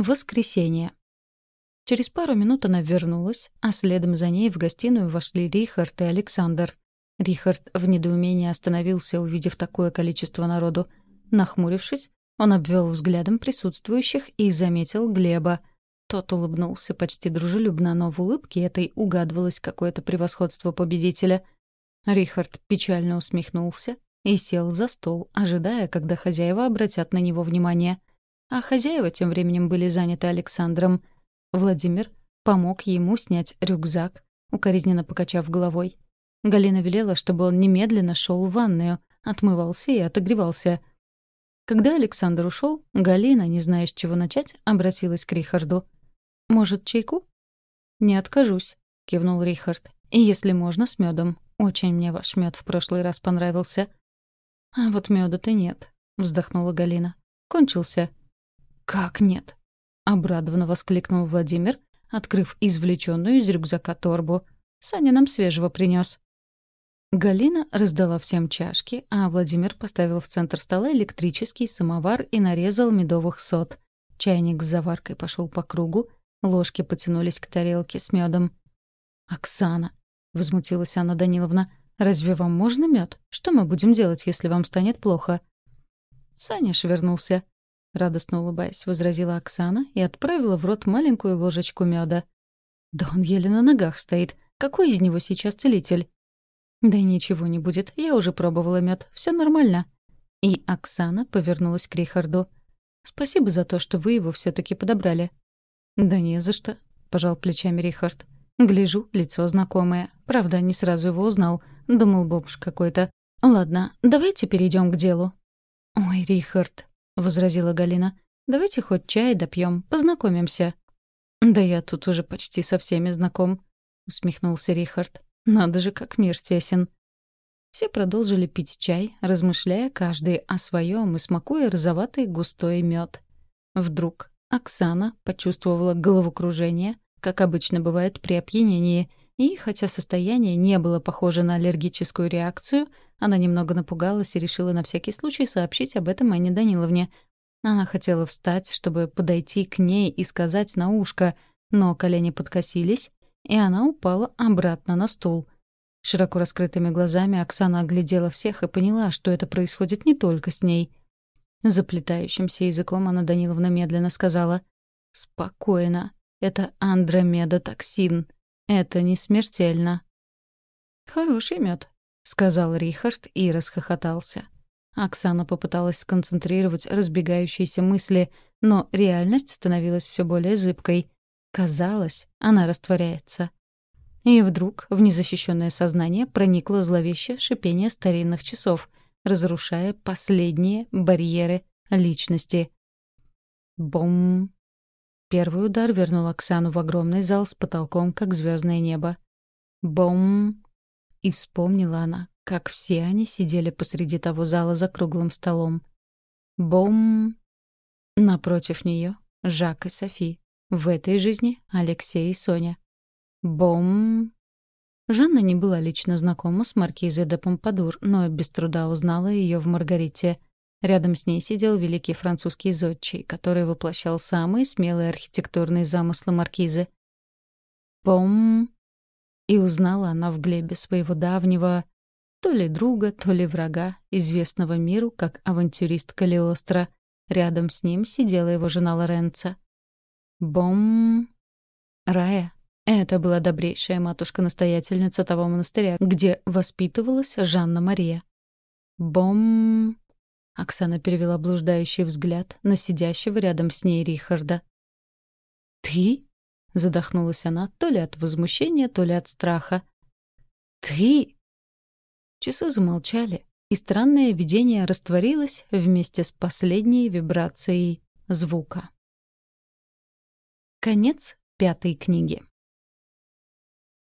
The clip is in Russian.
Воскресенье. Через пару минут она вернулась, а следом за ней в гостиную вошли Рихард и Александр. Рихард в недоумении остановился, увидев такое количество народу. Нахмурившись, он обвел взглядом присутствующих и заметил Глеба. Тот улыбнулся почти дружелюбно, но в улыбке этой угадывалось какое-то превосходство победителя. Рихард печально усмехнулся и сел за стол, ожидая, когда хозяева обратят на него внимание. А хозяева тем временем были заняты Александром. Владимир помог ему снять рюкзак, укоризненно покачав головой. Галина велела, чтобы он немедленно шел в ванную, отмывался и отогревался. Когда Александр ушел, Галина, не зная, с чего начать, обратилась к Рихарду. «Может, чайку?» «Не откажусь», — кивнул Рихард. «И если можно, с медом. Очень мне ваш мед в прошлый раз понравился». «А вот меда-то нет», — вздохнула Галина. «Кончился». «Как нет?» — обрадованно воскликнул Владимир, открыв извлеченную из рюкзака торбу. «Саня нам свежего принес. Галина раздала всем чашки, а Владимир поставил в центр стола электрический самовар и нарезал медовых сот. Чайник с заваркой пошел по кругу, ложки потянулись к тарелке с медом. «Оксана!» — возмутилась Анна Даниловна. «Разве вам можно мед? Что мы будем делать, если вам станет плохо?» Саня швернулся. Радостно улыбаясь, возразила Оксана и отправила в рот маленькую ложечку меда. «Да он еле на ногах стоит. Какой из него сейчас целитель?» «Да ничего не будет, я уже пробовала мед, все нормально». И Оксана повернулась к Рихарду. «Спасибо за то, что вы его все таки подобрали». «Да не за что», — пожал плечами Рихард. «Гляжу, лицо знакомое. Правда, не сразу его узнал. Думал, бомж какой-то. Ладно, давайте перейдем к делу». «Ой, Рихард», — возразила Галина, — «давайте хоть чай допьем, познакомимся». «Да я тут уже почти со всеми знаком», — усмехнулся Рихард. Надо же, как мир тесен. Все продолжили пить чай, размышляя каждый о своем и смакуя розоватый густой мед. Вдруг Оксана почувствовала головокружение, как обычно бывает при опьянении, и, хотя состояние не было похоже на аллергическую реакцию, она немного напугалась и решила на всякий случай сообщить об этом Анне Даниловне. Она хотела встать, чтобы подойти к ней и сказать на ушко, но колени подкосились, и она упала обратно на стул. Широко раскрытыми глазами Оксана оглядела всех и поняла, что это происходит не только с ней. Заплетающимся языком Анна Даниловна медленно сказала «Спокойно. Это андромедотоксин. Это не смертельно». «Хороший мед», — сказал Рихард и расхохотался. Оксана попыталась сконцентрировать разбегающиеся мысли, но реальность становилась все более зыбкой. Казалось, она растворяется. И вдруг в незащищенное сознание проникло зловещее шипение старинных часов, разрушая последние барьеры личности. Бом! Первый удар вернул Оксану в огромный зал с потолком, как звездное небо. Бом! И вспомнила она, как все они сидели посреди того зала за круглым столом. Бом! Напротив нее Жак и Софи. В этой жизни Алексей и Соня. Бом! Жанна не была лично знакома с маркизой де Помпадур, но без труда узнала ее в Маргарите. Рядом с ней сидел великий французский зодчий, который воплощал самые смелые архитектурные замыслы маркизы. Бом! И узнала она в Глебе своего давнего то ли друга, то ли врага, известного миру как авантюрист Калиостро. Рядом с ним сидела его жена Лоренца. Бом! Рая. Это была добрейшая матушка-настоятельница того монастыря, где воспитывалась Жанна-Мария. Бом! Оксана перевела блуждающий взгляд на сидящего рядом с ней Рихарда. «Ты?» — задохнулась она то ли от возмущения, то ли от страха. «Ты?» Часы замолчали, и странное видение растворилось вместе с последней вибрацией звука. Конец пятой книги.